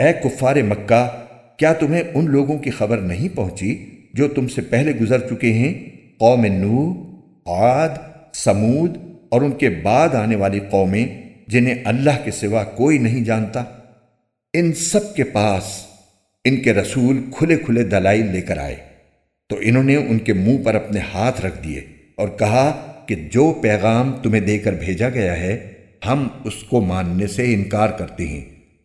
ए कुफ़ार मक्का, क्या तुम्हें उन लोगों की खबर नहीं पहुँची जो तुमसे पहले गुजर चुके हैं? कौम नूह आद, समूद और उनके बाद आने वाली कौमें, जिन्हें अल्लाह के सिवा कोई नहीं जानता। इन सब के पास इनके रसूल खुले खुले दलाइल लेकर आए। तो इन्होंने उनके मुँह पर अपने हाथ रख दिए और कहा कि जो पैगाम तुम्हें देकर भेजा गया है, हम उसको मानने से इनकार करते हैं।